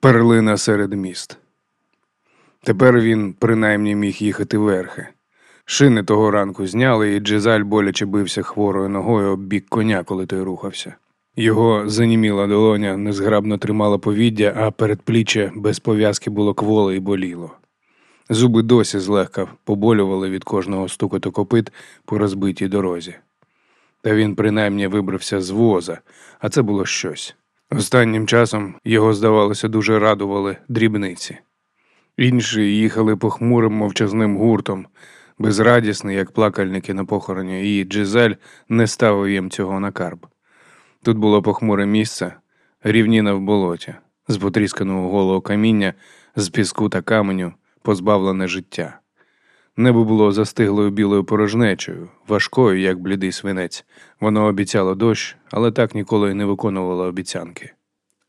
Перлина серед міст. Тепер він принаймні міг їхати верхи. Шини того ранку зняли, і Джезаль боляче бився хворою ногою об бік коня, коли той рухався. Його заніміла долоня, незграбно тримала повіддя, а передпліччя без пов'язки було кволе і боліло. Зуби досі злегка поболювали від кожного стукоту копит по розбитій дорозі. Та він принаймні вибрався з воза, а це було щось. Останнім часом його, здавалося, дуже радували дрібниці. Інші їхали похмурим мовчазним гуртом, безрадісний, як плакальники на похороні, і Джизель не ставив їм цього на карб. Тут було похмуре місце, рівніна в болоті, з потрісканого голого каміння, з піску та каменю, позбавлене життя. Небо було застиглою білою порожнечою, важкою, як блідий свинець. Воно обіцяло дощ, але так ніколи й не виконувало обіцянки.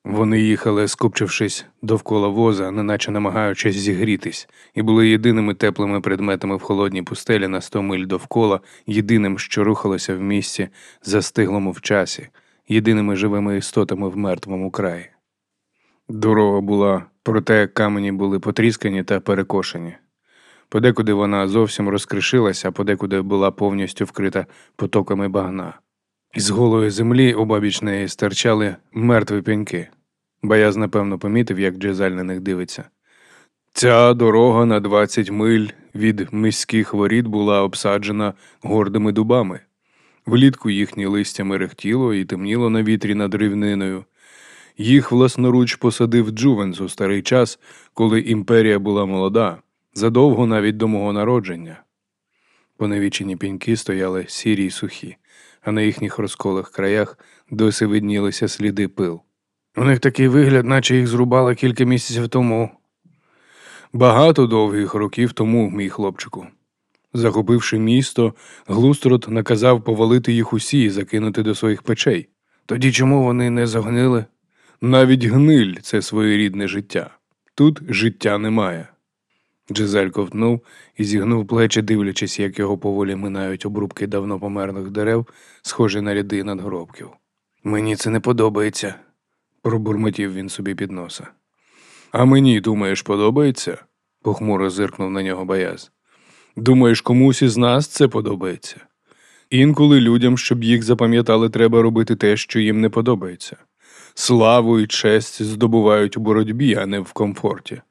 Вони їхали, скупчившись довкола воза, неначе намагаючись зігрітись, і були єдиними теплими предметами в холодній пустелі на сто миль довкола, єдиним, що рухалося в місці, застиглому в часі, єдиними живими істотами в мертвому краї. Дорога була, проте камені були потріскані та перекошені. Подекуди вона зовсім розкришилася, подекуди була повністю вкрита потоками багна. Із голої землі обабіч неї стирчали мертві пеньки. Бояз, напевно, помітив, як Джезаль на них дивиться. Ця дорога на 20 миль від міських воріт була обсаджена гордими дубами. Влітку їхні листя мерехтіло і темніло на вітрі над рівниною. Їх власноруч посадив Джувенс у старий час, коли імперія була молода, задовго навіть до мого народження. Поневічені піньки стояли сірі й сухі, а на їхніх розколих краях досі виднілися сліди пил. У них такий вигляд, наче їх зрубали кілька місяців тому. Багато довгих років тому, мій хлопчику. Захопивши місто, Глустрот наказав повалити їх усі і закинути до своїх печей. Тоді чому вони не загнили? Навіть гниль це своєрідне життя. Тут життя немає. Джезель ковтнув і зігнув плечі, дивлячись, як його поволі минають обрубки давно померлих дерев, схожі на ряди надгробків. Мені це не подобається, пробурмотів він собі під носа. А мені, думаєш, подобається? похмуро зиркнув на нього бояз. Думаєш, комусь із нас це подобається? Інколи людям, щоб їх запам'ятали, треба робити те, що їм не подобається. Славу і честь здобувають у боротьбі, а не в комфорті.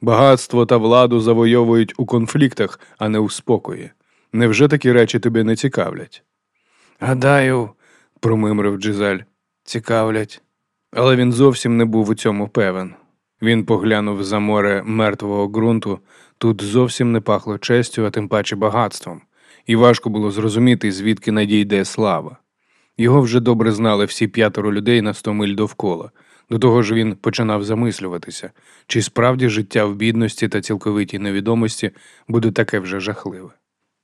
Багатство та владу завойовують у конфліктах, а не у спокої. Невже такі речі тебе не цікавлять? Гадаю, промимрив Джизель, цікавлять. Але він зовсім не був у цьому певен. Він поглянув за море мертвого ґрунту, тут зовсім не пахло честю, а тим паче багатством, і важко було зрозуміти, звідки надійде слава. Його вже добре знали всі п'ятеро людей на сто миль довкола. До того ж він починав замислюватися, чи справді життя в бідності та цілковитій невідомості буде таке вже жахливе.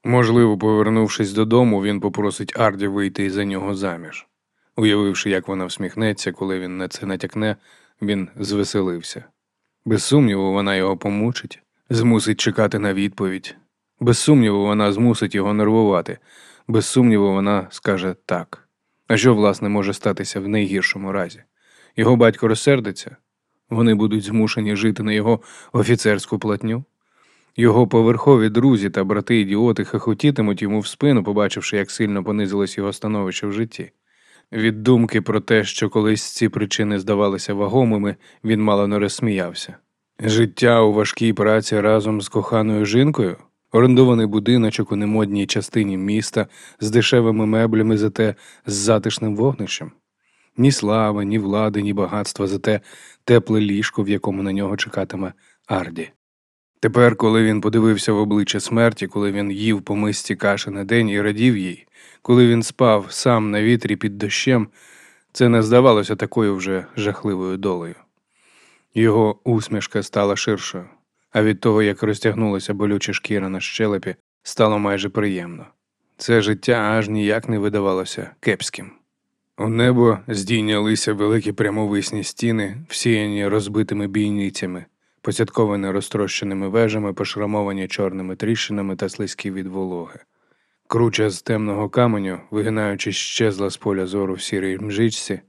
Можливо, повернувшись додому, він попросить Арді вийти за нього заміж. Уявивши, як вона всміхнеться, коли він на це натякне, він звеселився. Без сумніву, вона його помучить, змусить чекати на відповідь. Без сумніву, вона змусить його нервувати. Без сумніву, вона скаже так. А що, власне, може статися в найгіршому разі? Його батько розсердиться, вони будуть змушені жити на його офіцерську платню. Його поверхові друзі та брати ідіоти хихотітимуть йому в спину, побачивши, як сильно понизилось його становище в житті. Від думки про те, що колись ці причини здавалися вагомими, він мало не розсміявся. Життя у важкій праці разом з коханою жінкою, орендований будиночок у немодній частині міста з дешевими меблями, зате з затишним вогнищем. Ні слави, ні влади, ні багатства, зате тепле ліжко, в якому на нього чекатиме Арді. Тепер, коли він подивився в обличчя смерті, коли він їв по мисці каші на день і радів їй, коли він спав сам на вітрі під дощем, це не здавалося такою вже жахливою долею. Його усмішка стала ширшою, а від того, як розтягнулася болюча шкіра на щелепі, стало майже приємно. Це життя аж ніяк не видавалося кепським. У небо здійнялися великі прямовисні стіни, всіяні розбитими бійницями, поцятковані розтрощеними вежами, пошрамовані чорними тріщинами та слизькі від вологи. Круча з темного каменю, вигинаючись, щезла з поля зору в сірій мжичці,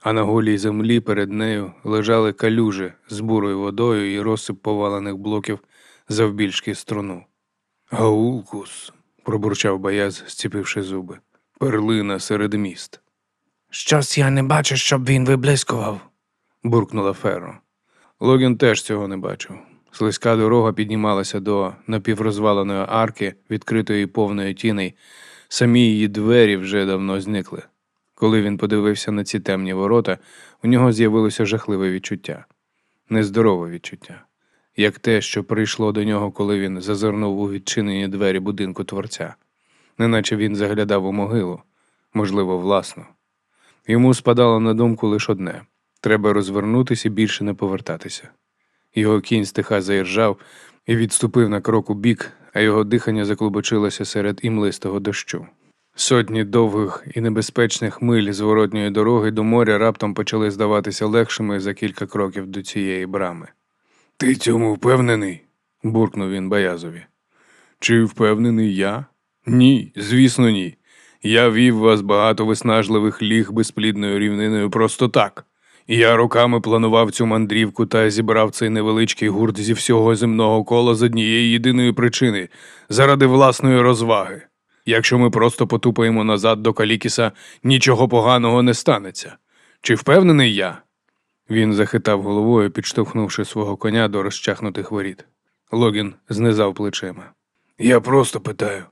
а на голій землі перед нею лежали калюжі з бурою водою і розсип повалених блоків завбільшки струну. Гаулкус, пробурчав бояз, зціпивши зуби. Перлина серед міст. Щось я не бачу, щоб він виблискував. буркнула Ферро. Логін теж цього не бачив. Слизька дорога піднімалася до напіврозваленої арки, відкритої повної тіней. Самі її двері вже давно зникли. Коли він подивився на ці темні ворота, у нього з'явилося жахливе відчуття, нездорове відчуття, як те, що прийшло до нього, коли він зазирнув у відчинені двері будинку творця, неначе він заглядав у могилу, можливо, власну. Йому спадало на думку лише одне треба розвернутися і більше не повертатися. Його кінь стиха заіржав і відступив на крок у бік, а його дихання заклубочилося серед імлистого дощу. Сотні довгих і небезпечних миль зворотньої дороги до моря раптом почали здаватися легшими за кілька кроків до цієї брами. Ти цьому впевнений? буркнув він Баязові. Чи впевнений я? Ні, звісно, ні. Я вів вас багато виснажливих ліг безплідною рівниною просто так. Я роками планував цю мандрівку та зібрав цей невеличкий гурт зі всього земного кола з однієї єдиної причини заради власної розваги. Якщо ми просто потупаємо назад до Калікіса, нічого поганого не станеться. Чи впевнений я? Він захитав головою, підштовхнувши свого коня до розчахнутих воріт. Логін знизав плечима. Я просто питаю.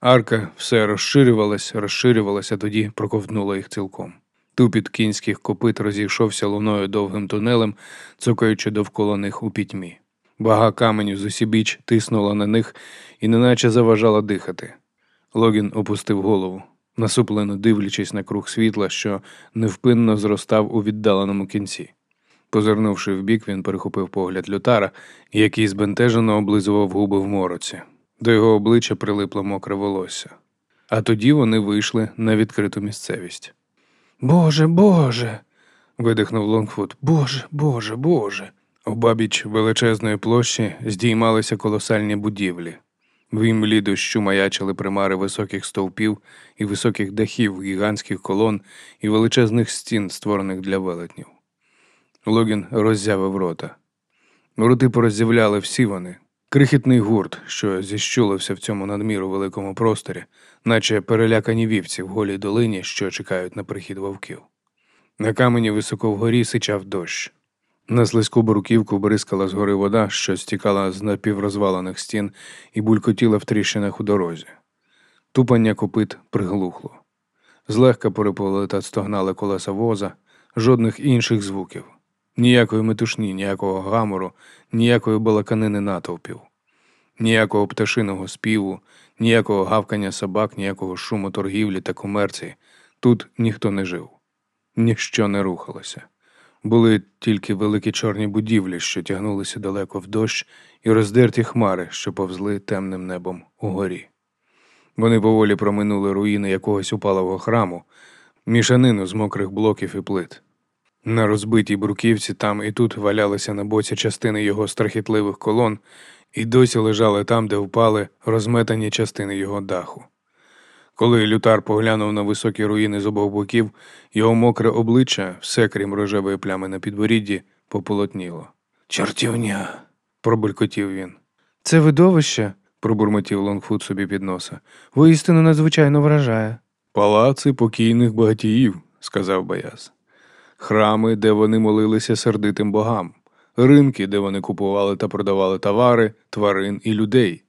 Арка все розширювалася, а тоді проковтнула їх цілком. Тупіт кінських копит розійшовся луною довгим тунелем, цокаючи довкола них у пітьмі. Бага каменю з усібіч тиснула на них і неначе заважала дихати. Логін опустив голову, насуплено дивлячись на круг світла, що невпинно зростав у віддаленому кінці. Позирнувши вбік, він перехопив погляд лютара, який збентежено облизував губи в мороці. До його обличчя прилипло мокре волосся. А тоді вони вийшли на відкриту місцевість. Боже, Боже. видихнув Лонгфуд. Боже, Боже, Боже. Обабіч величезної площі здіймалися колосальні будівлі. В імлі дощу маячили примари високих стовпів і високих дахів, гігантських колон і величезних стін, створених для велетнів. Логін роззявив рота. Роти пороззявляли всі вони. Крихітний гурт, що зіщулився в цьому надміру великому просторі, наче перелякані вівці в голій долині, що чекають на прихід вовків. На камені високо вгорі сичав дощ. На слизьку бруківку бризкала згори вода, що стікала з напіврозвалених стін і булькотіла в тріщинах у дорозі. Тупання копит приглухло. Злегка переповели та стогнали колеса воза, жодних інших звуків. Ніякої метушні, ніякого гамору, ніякої балаканини натовпів, ніякого пташиного співу, ніякого гавкання собак, ніякого шуму торгівлі та комерції. Тут ніхто не жив, ніщо не рухалося. Були тільки великі чорні будівлі, що тягнулися далеко в дощ, і роздерті хмари, що повзли темним небом угорі. Вони поволі проминули руїни якогось упалого храму, мішанину з мокрих блоків і плит. На розбитій бруківці там і тут валялися на боці частини його страхітливих колон і досі лежали там, де впали розметані частини його даху. Коли лютар поглянув на високі руїни з обох боків, його мокре обличчя, все крім рожевої плями на підборідді, пополотніло. Чортівня. пробулькотів він. Це видовище, пробурмотів Лонгфуд собі під носа. воістину надзвичайно вражає. Палаци покійних багатіїв, сказав Баяз. Храми, де вони молилися сердитим богам, ринки, де вони купували та продавали товари, тварин і людей,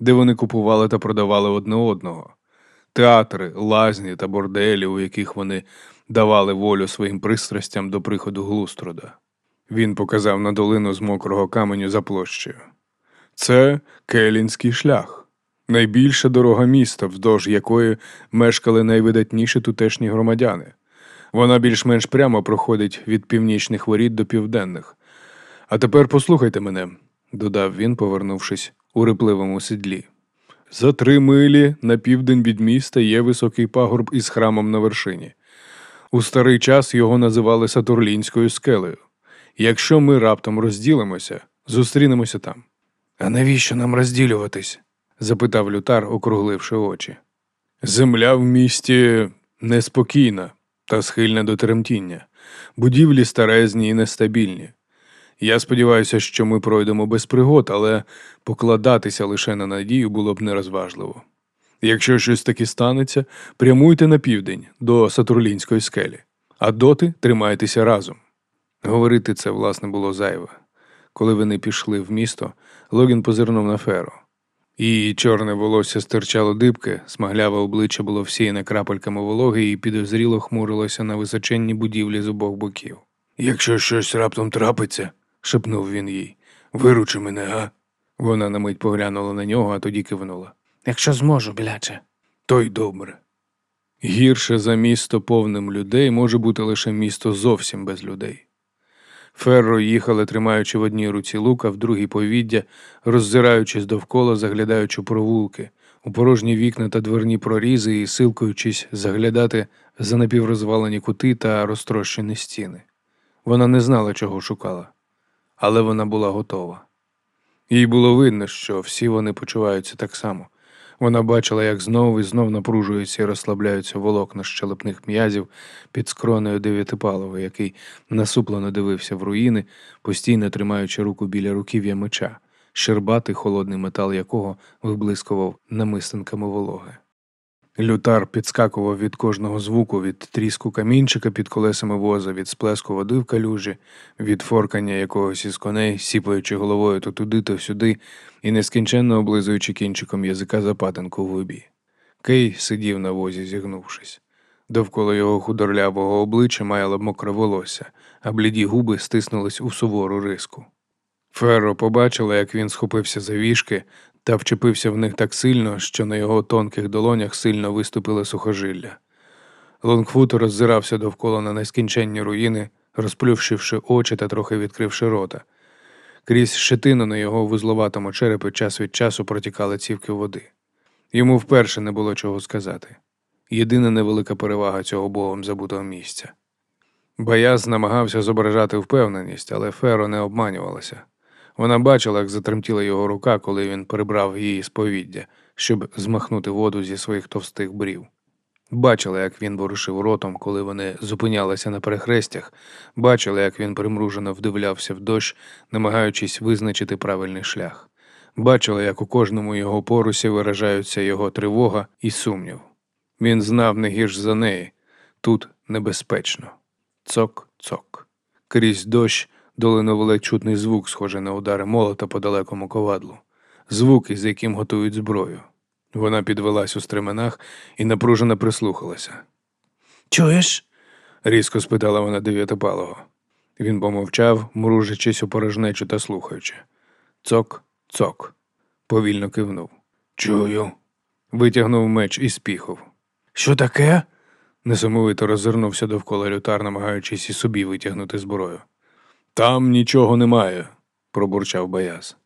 де вони купували та продавали одне одного, театри, лазні та борделі, у яких вони давали волю своїм пристрастям до приходу глуструда. Він показав на долину з мокрого каменю за площею. Це Келінський шлях, найбільша дорога міста, вздовж якої мешкали найвидатніші тутешні громадяни. Вона більш-менш прямо проходить від північних воріт до південних. А тепер послухайте мене, додав він, повернувшись у рипливому сідлі. За три милі на південь від міста є високий пагорб із храмом на вершині. У старий час його називали Сатурлінською скелею. Якщо ми раптом розділимося, зустрінемося там. А навіщо нам розділюватись? запитав лютар, округливши очі. Земля в місті неспокійна, та схильне до тремтіння. Будівлі старезні і нестабільні. Я сподіваюся, що ми пройдемо без пригод, але покладатися лише на надію було б нерозважливо. Якщо щось таки станеться, прямуйте на південь до Сатурлінської скелі, а доти тримайтеся разом. Говорити це, власне, було зайве. Коли вони пішли в місто, Логін позирнув на Феро. Її чорне волосся стирчало дибки, смагляве обличчя було всіяне крапельками вологи і підозріло хмурилося на височенні будівлі з обох боків. Якщо щось раптом трапиться, шепнув він їй, виручи мене, га? Вона на мить поглянула на нього, а тоді кивнула. Якщо зможу, біляче. То й добре. Гірше за місто повним людей може бути лише місто зовсім без людей. Ферро їхали, тримаючи в одній руці лука, в другій повіддя, роззираючись довкола, заглядаючи провулки, у порожні вікна та дверні прорізи і силкуючись заглядати за напіврозвалені кути та розтрощені стіни. Вона не знала, чого шукала, але вона була готова. Їй було видно, що всі вони почуваються так само. Вона бачила, як знов і знов напружуються і розслабляються волокна щелепних м'язів під скронею дев'ятипалови, який насуплено дивився в руїни, постійно тримаючи руку біля руків'я меча, щербатий холодний метал якого виблискував намистинками вологи. Лютар підскакував від кожного звуку, від тріску камінчика під колесами воза, від сплеску води в калюжі, від форкання якогось із коней, сіпаючи головою то туди, то сюди, і нескінченно облизуючи кінчиком язика запатинку в губі. Кей сидів на возі, зігнувшись. Довкола його худорлявого обличчя маяло мокре волосся, а бліді губи стиснулись у сувору риску. Ферро побачила, як він схопився за вішки та вчепився в них так сильно, що на його тонких долонях сильно виступили сухожилля. Лонгфут роззирався довкола на нескінченні руїни, розплющивши очі та трохи відкривши рота. Крізь щетину на його вузловатому черепі час від часу протікали цівки води. Йому вперше не було чого сказати. Єдина невелика перевага цього богом забутого місця. Баяз намагався зображати впевненість, але Феро не обманювалася. Вона бачила, як затремтіла його рука, коли він прибрав її з повіддя, щоб змахнути воду зі своїх товстих брів. Бачила, як він ворушив ротом, коли вони зупинялися на перехрестях, бачила, як він примружено вдивлявся в дощ, намагаючись визначити правильний шлях. Бачила, як у кожному його порусі виражаються його тривога і сумнів. Він знав не гірш за неї тут небезпечно. Цок, цок. Крізь дощ долинув ледь чутний звук, схожий на удари молота по далекому ковадлу, звук, із яким готують зброю. Вона підвелась у стременах і напружено прислухалася. Чуєш? різко спитала вона дев'ятипалого. Він помовчав, мружачись у порожнечу та слухаючи. Цок, цок, повільно кивнув. Чую. Витягнув меч і спіхов. Що таке? Несамовито роззирнувся довкола лютар, намагаючись і собі витягнути зброю. Там нічого немає, пробурчав Баяз.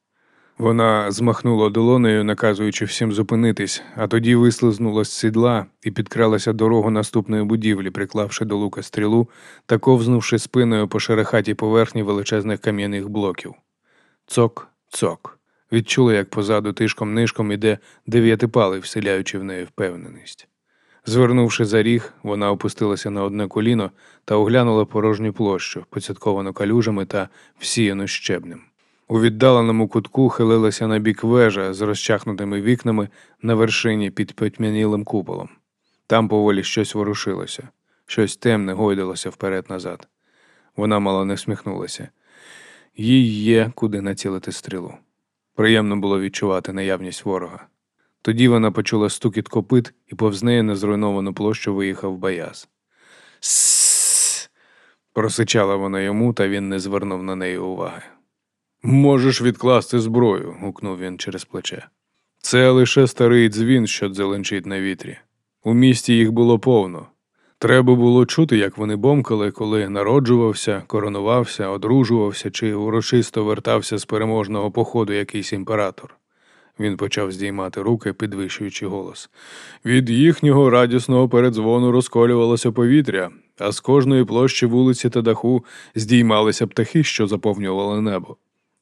Вона змахнула долонею, наказуючи всім зупинитись, а тоді вислизнула з сідла і підкралася дорогу наступної будівлі, приклавши до лука стрілу та ковзнувши спиною по шерехатій поверхні величезних кам'яних блоків. Цок, цок. Відчула, як позаду тишком нишком іде дев'ятипалий, вселяючи в неї впевненість. Звернувши за ріг, вона опустилася на одне коліно та оглянула порожню площу, поцятковану калюжами та всіяну щебнем. У віддаленому кутку хилилася на бік вежа з розчахнутими вікнами на вершині під потьмянілим куполом. Там поволі щось ворушилося, щось темне гойдалося вперед-назад. Вона мало не всміхнулася. Їй є куди націлити стрілу. Приємно було відчувати наявність ворога. Тоді вона почула стукіт копит і повз неї на зруйновану площу виїхав баяз. Сс. просичала вона йому, та він не звернув на неї уваги. Можеш відкласти зброю, гукнув він через плече. Це лише старий дзвін, що дзеленчить на вітрі. У місті їх було повно. Треба було чути, як вони бомкали, коли народжувався, коронувався, одружувався чи урочисто вертався з переможного походу якийсь імператор. Він почав здіймати руки, підвищуючи голос. Від їхнього радісного передзвону розколювалося повітря, а з кожної площі вулиці та даху здіймалися птахи, що заповнювали небо.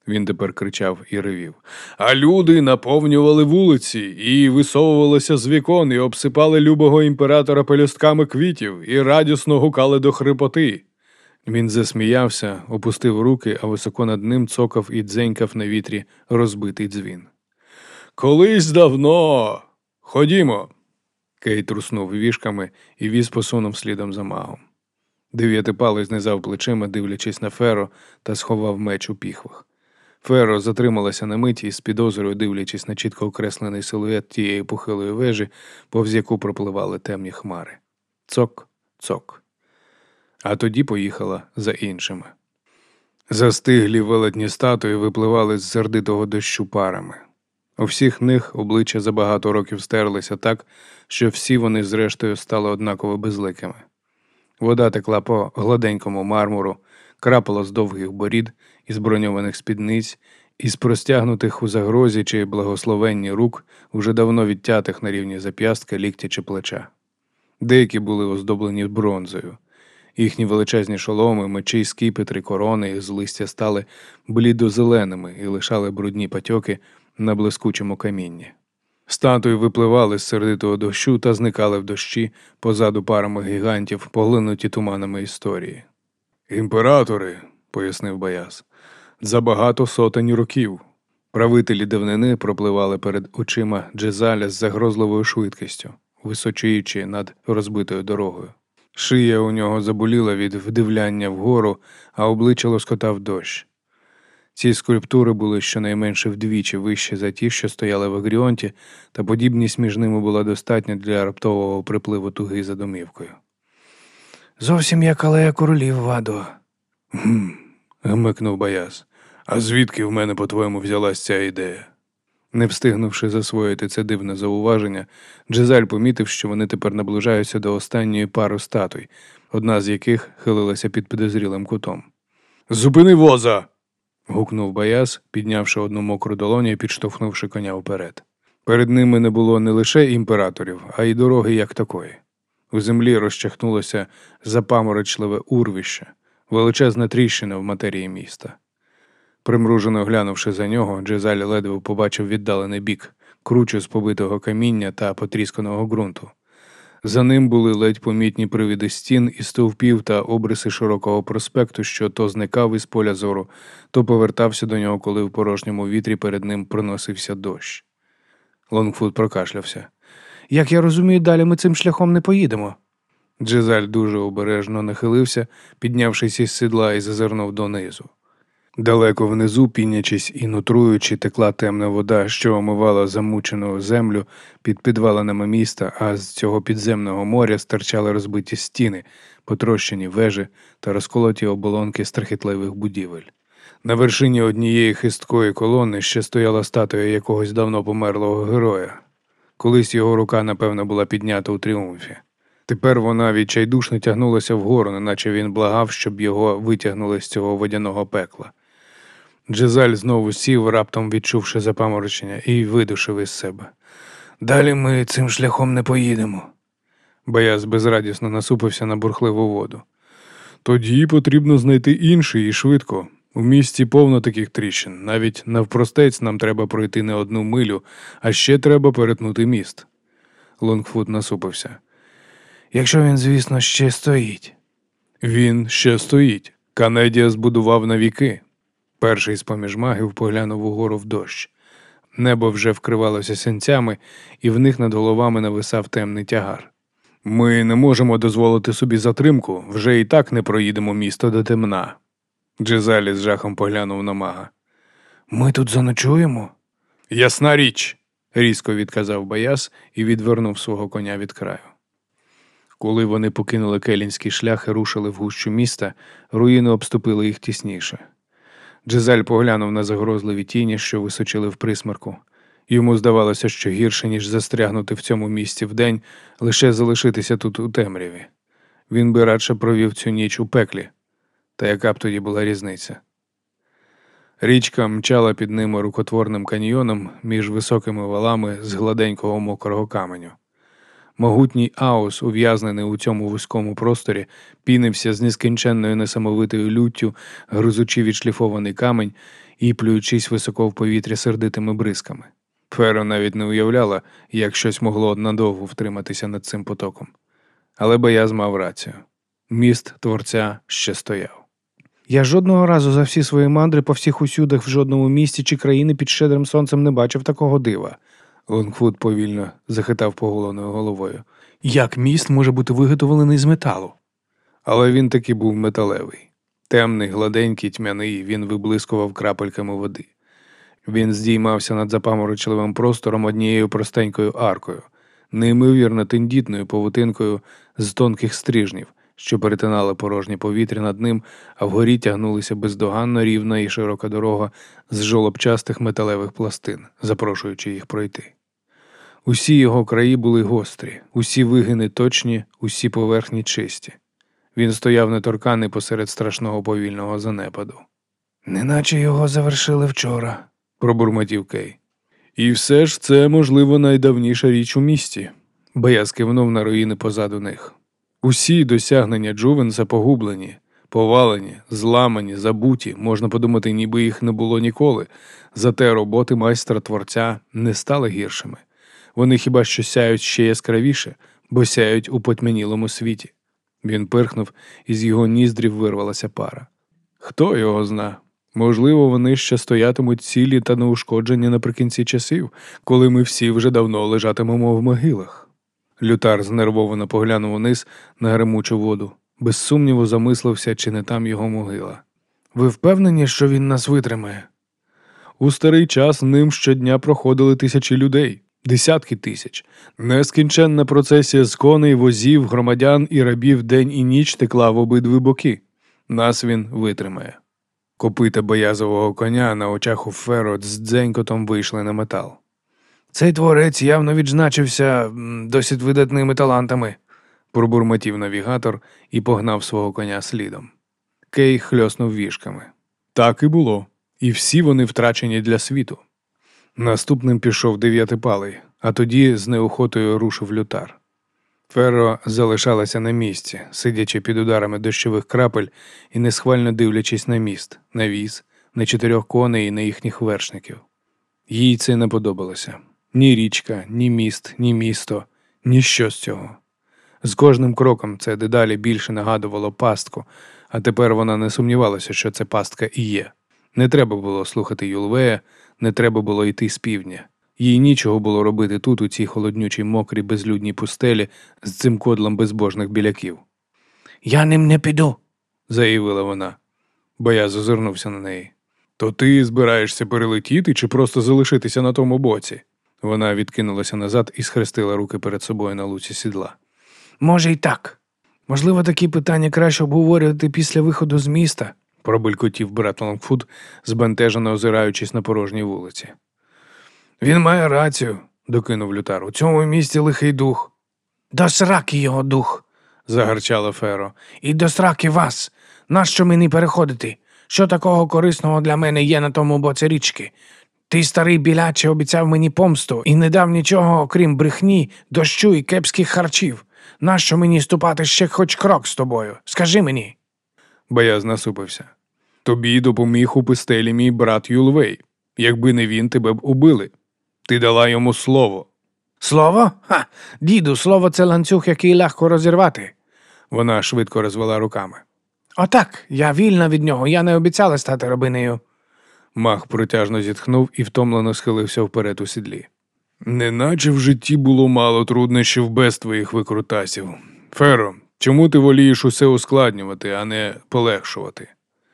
Він тепер кричав і ревів. А люди наповнювали вулиці і висовувалися з вікон, і обсипали любого імператора пелюстками квітів, і радісно гукали до хрипоти. Він засміявся, опустив руки, а високо над ним цокав і дзенькав на вітрі розбитий дзвін. Колись давно. Ходімо. Кейт труснув вішками і віз посунув слідом за магом. Дев'ятипалий знизав плечима, дивлячись на Феро, та сховав меч у піхвах. Феро затрималася на миті і з підозрою, дивлячись на чітко окреслений силует тієї похилої вежі, повз яку пропливали темні хмари. Цок, цок. А тоді поїхала за іншими. Застиглі велетні статуї випливали з сердитого дощу парами. У всіх них обличчя за багато років стерлися так, що всі вони, зрештою, стали однаково безликими. Вода текла по гладенькому мармуру, крапала з довгих борід, із броньованих спідниць, із простягнутих у загрозі чи благословенні рук, уже давно відтятих на рівні зап'ястка, ліктя чи плеча. Деякі були оздоблені бронзою. Їхні величезні шоломи, мечі, скіпетри, корони з листя стали блідозеленими і лишали брудні патьоки на блискучому камінні. Статуї випливали з сердитого дощу та зникали в дощі позаду парами гігантів, поглинуті туманами історії. Імператори, пояснив Баяс, за багато сотень років. Правителі давнини пропливали перед очима Джезаля з загрозливою швидкістю, височуючи над розбитою дорогою. Шия у нього заболіла від вдивляння вгору, а обличчя лоскотав дощ. Ці скульптури були щонайменше вдвічі вищі за ті, що стояли в Агріонті, та подібність між ними була достатня для раптового припливу туги за домівкою. Зовсім як алея королів Вадо. Гм, гмикнув Баяс. А звідки в мене, по-твоєму, взялась ця ідея? Не встигнувши засвоїти це дивне зауваження, Джезаль помітив, що вони тепер наближаються до останньої пари статуй, одна з яких хилилася під підозрілим кутом. Зупини воза. Гукнув Баяс, піднявши одну мокру долоню і підштовхнувши коня вперед. Перед ними не було не лише імператорів, а й дороги як такої. У землі розчахнулося запаморочливе урвище, величезна тріщина в матерії міста. Примружено глянувши за нього, Джезаль ледве побачив віддалений бік, кручу з побитого каміння та потрісканого ґрунту. За ним були ледь помітні привіди стін і стовпів та обриси широкого проспекту, що то зникав із поля зору, то повертався до нього, коли в порожньому вітрі перед ним проносився дощ. Лонгфуд прокашлявся. Як я розумію, далі ми цим шляхом не поїдемо. Джезаль дуже обережно нахилився, піднявшись із седла і зазирнув донизу. Далеко внизу, пінячись і нутруючи, текла темна вода, що омивала замучену землю під підвалинами міста, а з цього підземного моря стирчали розбиті стіни, потрощені вежі та розколоті оболонки страхітливих будівель. На вершині однієї хисткої колони ще стояла статуя якогось давно померлого героя. Колись його рука, напевно, була піднята у тріумфі. Тепер вона відчайдушно тягнулася вгору, неначе він благав, щоб його витягнули з цього водяного пекла. Джезаль знову сів, раптом відчувши запаморочення, і видушив із себе. Далі ми цим шляхом не поїдемо. Бояз безрадісно насупився на бурхливу воду. Тоді потрібно знайти інший і швидко. У місті повно таких тріщин. Навіть навпростець нам треба пройти не одну милю, а ще треба перетнути міст. Лонгфуд насупився. Якщо він, звісно, ще стоїть. Він ще стоїть. Канедія збудував на віки. Перший з поміж магів поглянув угору в дощ. Небо вже вкривалося синцями, і в них над головами нависав темний тягар. Ми не можемо дозволити собі затримку, вже і так не проїдемо місто до темна. Джезалі з жахом поглянув на мага. Ми тут заночуємо? Ясна річ, різко відказав Баяс і відвернув свого коня від краю. Коли вони покинули келінський шлях і рушили в гущу міста, руїни обступили їх тісніше. Джезаль поглянув на загрозливі тіні, що височили в присмерку. Йому здавалося, що гірше, ніж застрягнути в цьому місці вдень, лише залишитися тут у темряві. Він би радше провів цю ніч у пеклі. Та яка б тоді була різниця? Річка мчала під ними рукотворним каньйоном між високими валами з гладенького мокрого каменю. Могутній аос, ув'язнений у цьому вузькому просторі, пінився з нескінченною несамовитою люттю, гризучи відшліфований камень і плюючись високо в повітря сердитими бризками. Феро навіть не уявляла, як щось могло надовго втриматися над цим потоком. Але Баяз мав рацію. Міст творця ще стояв. Я жодного разу за всі свої мандри по всіх усюдах в жодному місті чи країні під щедрим сонцем не бачив такого дива. Лонгфуд повільно захитав поголеною головою. Як міст може бути виготовлений з металу? Але він таки був металевий. Темний, гладенький, тьмяний, він виблискував крапельками води. Він здіймався над запаморочливим простором однією простенькою аркою, неймовірно тендітною павутинкою з тонких стрижнів, що перетинали порожнє повітря над ним, а вгорі тягнулися бездоганно рівна і широка дорога з жолобчастих металевих пластин, запрошуючи їх пройти. Усі його краї були гострі, усі вигини точні, усі поверхні чисті. Він стояв неторканий посеред страшного повільного занепаду. Неначе його завершили вчора, пробурмотів Кей. І все ж це, можливо, найдавніша річ у місті, Бояз кивнув на руїни позаду них. Усі досягнення Джувенса погублені, повалені, зламані, забуті, можна подумати, ніби їх не було ніколи, зате роботи майстра творця не стали гіршими. Вони хіба що сяють ще яскравіше, бо сяють у потьмянілому світі. Він пирхнув, і з його ніздрів вирвалася пара. Хто його зна? Можливо, вони ще стоятимуть цілі та неушкоджені наприкінці часів, коли ми всі вже давно лежатимемо в могилах. Лютар знервовано поглянув униз на гремучу воду. Без сумніву замислився, чи не там його могила. Ви впевнені, що він нас витримає? У старий час ним щодня проходили тисячі людей, десятки тисяч. Нескінченна процесія з коней, возів, громадян і рабів день і ніч текла в обидві боки. Нас він витримає. Копита боязового коня на очах у Феро з дзенькотом вийшли на метал. Цей творець явно відзначився досить видатними талантами, пробурмотів навігатор і погнав свого коня слідом. Кей хльоснув вішками. Так і було, і всі вони втрачені для світу. Наступним пішов дев'ятипалий, а тоді з неохотою рушив лютар. Ферро залишалася на місці, сидячи під ударами дощових крапель і несхвально дивлячись на міст, на віз, на чотирьох коней і на їхніх вершників. Їй це не подобалося ні річка, ні міст, ні місто, ніщо з цього. З кожним кроком це дедалі більше нагадувало пастку, а тепер вона не сумнівалася, що це пастка і є. Не треба було слухати Юлвея, не треба було йти з півдня. Їй нічого було робити тут, у цій холоднючій мокрій безлюдній пустелі з цим кодлом безбожних біляків. Я ним не піду. заявила вона. Бояз озирнувся на неї. То ти збираєшся перелетіти чи просто залишитися на тому боці? Вона відкинулася назад і схрестила руки перед собою на луці сідла. Може, й так. Можливо, такі питання краще обговорювати після виходу з міста. Пробелькотів брат Лонгфуд, збентежено озираючись на порожній вулиці. Він має рацію. Докинув лютар. У цьому місті лихий дух. До сраки його дух. Загарчала Феро. І до сраки вас. Нащо мені переходити? Що такого корисного для мене є на тому боці річки? Ти, старий біляче, обіцяв мені помсту і не дав нічого, окрім брехні, дощу і кепських харчів. Нащо мені ступати ще хоч крок з тобою? Скажи мені. Бояз насупився. Тобі допоміг у пустелі мій брат Юлвей. Якби не він, тебе б убили. Ти дала йому слово. Слово? Ха, діду, слово це ланцюг, який легко розірвати. Вона швидко розвела руками. Отак, я вільна від нього, я не обіцяла стати рабинею. Мах протяжно зітхнув і втомлено схилився вперед у сідлі. Неначе в житті було мало труднощів без твоїх викрутасів. Феро, чому ти волієш усе ускладнювати, а не полегшувати?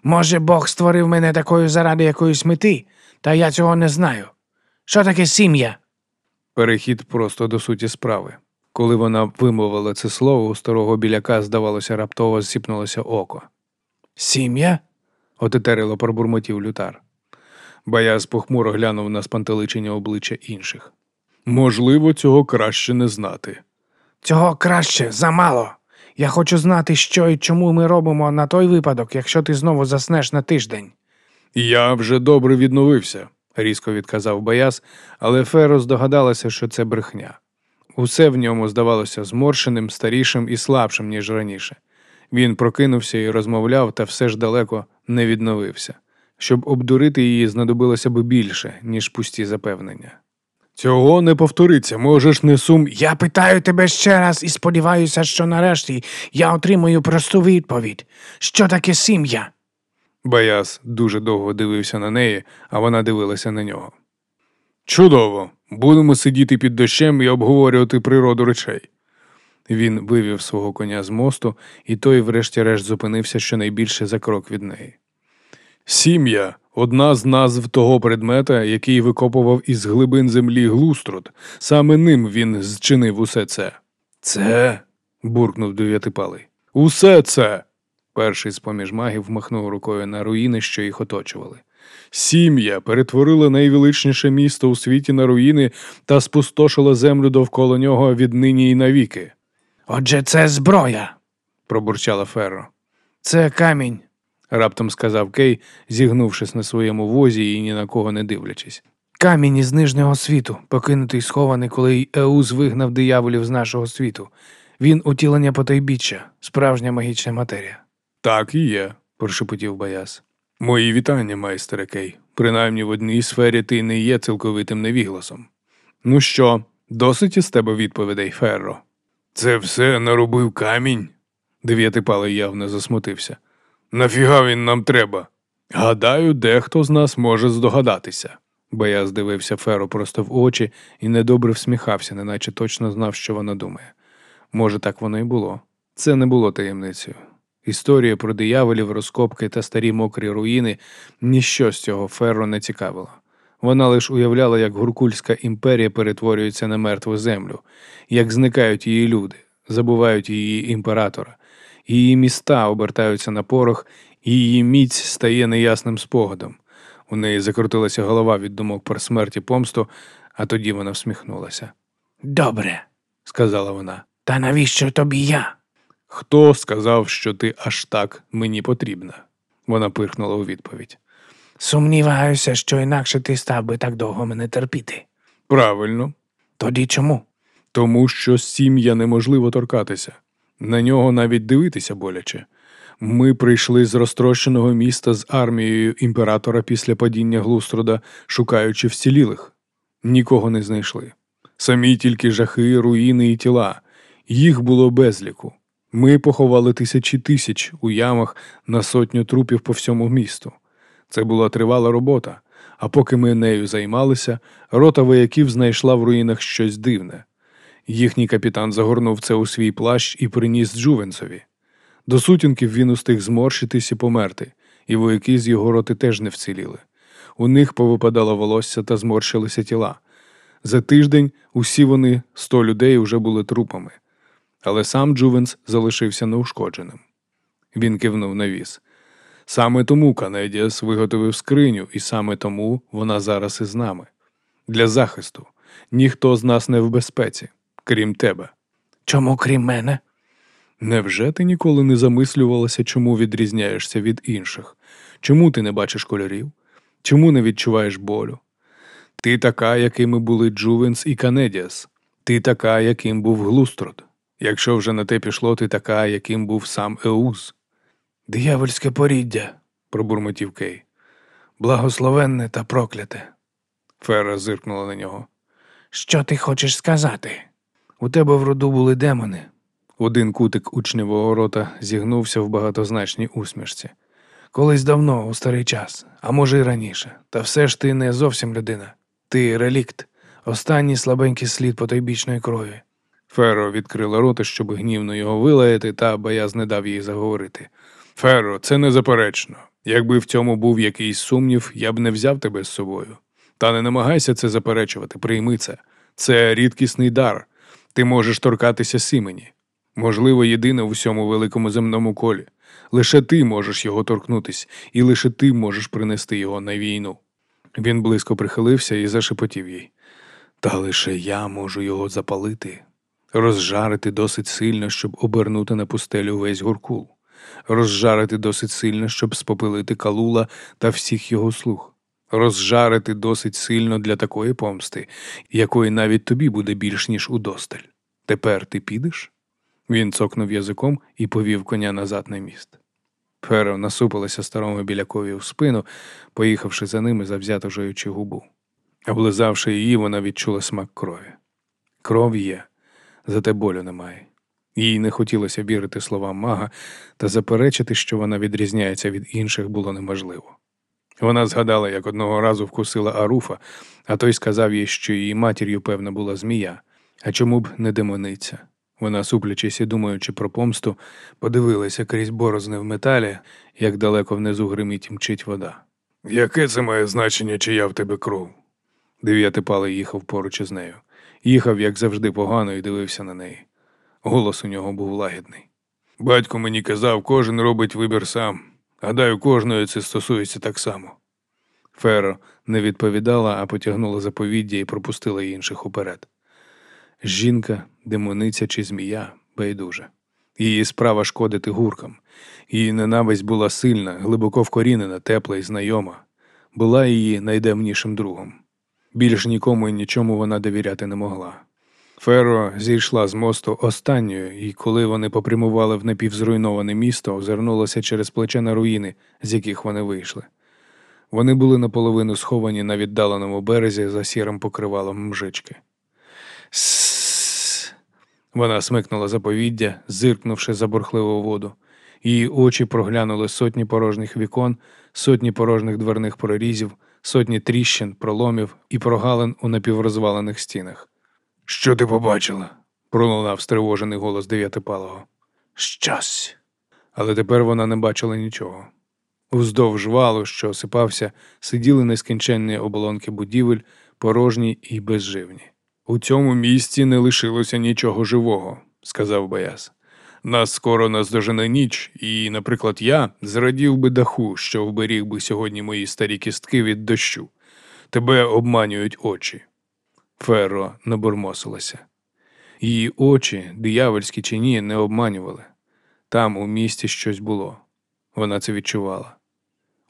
Може, Бог створив мене такою заради якоїсь мети, та я цього не знаю. Що таке сім'я? Перехід просто до суті справи. Коли вона вимовила це слово, у старого біляка, здавалося, раптово зсіпнулося око. Сім'я? Отетерило пробурмотів лютар. Бояз похмуро глянув на спантеличення обличчя інших. Можливо, цього краще не знати. Цього краще, замало. Я хочу знати, що і чому ми робимо на той випадок, якщо ти знову заснеш на тиждень. Я вже добре відновився, різко відказав Бояз, але Феро здогадалася, що це брехня. Усе в ньому здавалося зморшеним, старішим і слабшим, ніж раніше. Він прокинувся і розмовляв, та все ж далеко не відновився. Щоб обдурити її, знадобилося б більше, ніж пусті запевнення. Цього не повториться, можеш не сум. Я питаю тебе ще раз і сподіваюся, що нарешті я отримую просту відповідь. Що таке сім'я? Баяс дуже довго дивився на неї, а вона дивилася на нього. Чудово! Будемо сидіти під дощем і обговорювати природу речей. Він вивів свого коня з мосту, і той, врешті-решт, зупинився щонайбільше за крок від неї. Сім'я одна з назв того предмета, який викопував із глибин землі глустрод. Саме ним він зчинив усе це. Це. буркнув дев'ятипалий. Усе це. Перший з поміж магів махнув рукою на руїни, що їх оточували. Сім'я перетворила найвеличніше місто у світі на руїни та спустошила землю довкола нього віднині і навіки, Отже, це зброя. пробурчала Ферро. Це камінь. Раптом сказав Кей, зігнувшись на своєму возі і ні на кого не дивлячись. Камінь із нижнього світу, покинутий схований, коли Еус вигнав дияволів з нашого світу. Він утілення потайбіччя, справжня магічна матерія. Так і є, прошепотів Баяс. Мої вітання, майстере Кей. Принаймні в одній сфері ти не є цілковитим невігласом. Ну що, досить із тебе відповідей, Ферро. Це все наробив камінь? Дев'ятипалий явно засмутився. Нафіга він нам треба? Гадаю, дехто з нас може здогадатися. Баяс дивився Феро просто в очі і недобре всміхався, неначе точно знав, що вона думає. Може, так воно і було. Це не було таємницею. Історія про дияволів, розкопки та старі мокрі руїни ніщо з цього Ферро не цікавило. Вона лише уявляла, як гуркульська імперія перетворюється на мертву землю, як зникають її люди, забувають її імператора, її міста обертаються на порох, і її міць стає неясним спогадом. У неї закрутилася голова від думок про смерть і помсту, а тоді вона всміхнулася. Добре. Сказала вона. Та навіщо тобі я? Хто сказав, що ти аж так мені потрібна? Вона пирхнула у відповідь. Сумніваюся, що інакше ти став би так довго мене терпіти. Правильно, Тоді чому? тому що сім'я неможливо торкатися. На нього навіть дивитися боляче. Ми прийшли з розтрощеного міста з армією імператора після падіння Глуструда, шукаючи вцілілих. Нікого не знайшли. Самі тільки жахи, руїни і тіла. Їх було безліку. Ми поховали тисячі тисяч у ямах на сотню трупів по всьому місту. Це була тривала робота. А поки ми нею займалися, рота вояків знайшла в руїнах щось дивне. Їхній капітан загорнув це у свій плащ і приніс Джувенсові. До сутінків він устиг зморщитись і померти, і вояки з його роти теж не вціліли. У них повипадало волосся та зморщилися тіла. За тиждень усі вони, сто людей, уже були трупами. Але сам Джувенс залишився неушкодженим. Він кивнув на віз. Саме тому Канедіас виготовив скриню, і саме тому вона зараз із нами. Для захисту. Ніхто з нас не в безпеці, крім тебе. Чому крім мене? Невже ти ніколи не замислювалася, чому відрізняєшся від інших? Чому ти не бачиш кольорів? Чому не відчуваєш болю? Ти така, якими були Джувенс і Канедіас. Ти така, яким був Глустрод. Якщо вже на те пішло, ти така, яким був сам Еуз. Диявольське поріддя, пробурмотів Кей. благословенне та прокляте. Фера зиркнула на нього. Що ти хочеш сказати? У тебе в роду були демони. Один кутик учневого рота зігнувся в багатозначній усмішці. Колись давно, у старий час, а може й раніше. Та все ж ти не зовсім людина. Ти релікт, останній слабенький слід потойбічної крові. Феро відкрила рота, щоб гнівно його вилаяти, та бояз не дав їй заговорити. Феро, це незаперечно. Якби в цьому був якийсь сумнів, я б не взяв тебе з собою. Та не намагайся це заперечувати, прийми це. Це рідкісний дар. Ти можеш торкатися сімені. Можливо, єдине в усьому великому земному колі. Лише ти можеш його торкнутись, і лише ти можеш принести його на війну. Він близько прихилився і зашепотів їй. Та лише я можу його запалити, розжарити досить сильно, щоб обернути на пустелю весь гуркул, розжарити досить сильно, щоб спопилити калула та всіх його слуг, розжарити досить сильно для такої помсти, якої навіть тобі буде більш ніж удосталь. Тепер ти підеш? Він цокнув язиком і повів коня назад на міст. Феро насупилася старому білякові в спину, поїхавши за ними, завзято жуючи губу. Облизавши її, вона відчула смак крові. Кров є, зате болю немає. Їй не хотілося вірити словам мага, та заперечити, що вона відрізняється від інших, було неможливо. Вона згадала, як одного разу вкусила Аруфа, а той сказав їй, що її матір'ю, певно, була змія. А чому б не демониця? Вона, суплячись і думаючи про помсту, подивилася крізь борозни в металі, як далеко внизу гримить і мчить вода. Яке це має значення, чи я в тебе кров? Дев'ятипалий їхав поруч із нею. Їхав, як завжди, погано і дивився на неї. Голос у нього був лагідний. Батько мені казав, кожен робить вибір сам. Гадаю, кожної це стосується так само. Феро не відповідала, а потягнула заповіддя і пропустила інших уперед. Жінка, демониця чи змія байдуже. Її справа шкодити гуркам. Її ненависть була сильна, глибоко вкорінена, тепла і знайома. Була її найдавнішим другом. Більш нікому і нічому вона довіряти не могла. Феро зійшла з мосту останньою, і коли вони попрямували в напівзруйноване місто, озирнулася через плече на руїни, з яких вони вийшли. Вони були наполовину сховані на віддаленому березі за сірим покривалом мжички. Сс. Вона смикнула заповіддя, зиркнувши за бурхливу воду. Її очі проглянули сотні порожніх вікон, сотні порожніх дверних прорізів, сотні тріщин, проломів і прогалин у напіврозвалених стінах. Що ти побачила? пролунав стривожений голос дев'ятипалого. Щось. Але тепер вона не бачила нічого. Уздовж валу, що осипався, сиділи нескінченні оболонки будівель, порожні і безживні. У цьому місці не лишилося нічого живого, сказав Бояс. Нас скоро наздожене ніч, і, наприклад, я зрадів би даху, що вберіг би сьогодні мої старі кістки від дощу. Тебе обманюють очі. Ферро набурмосилася. Її очі, диявольські чи ні, не обманювали. Там у місті щось було. Вона це відчувала.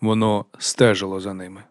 Воно стежило за ними.